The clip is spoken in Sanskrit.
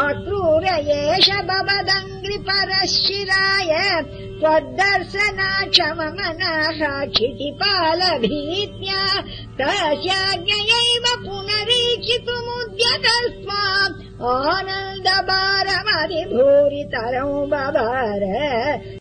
अक्रूर एष भवदङ्ग्रिपरश्चिराय त्वद्दर्शना च मम तस्याज्ञयैव पुनरीक्षितुमुद्यतस्मात् आनन्दबारमधिभूरितरौ बभार